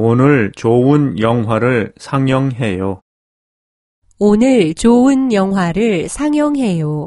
오늘 좋은 영화를 상영해요. 오늘 좋은 영화를 상영해요.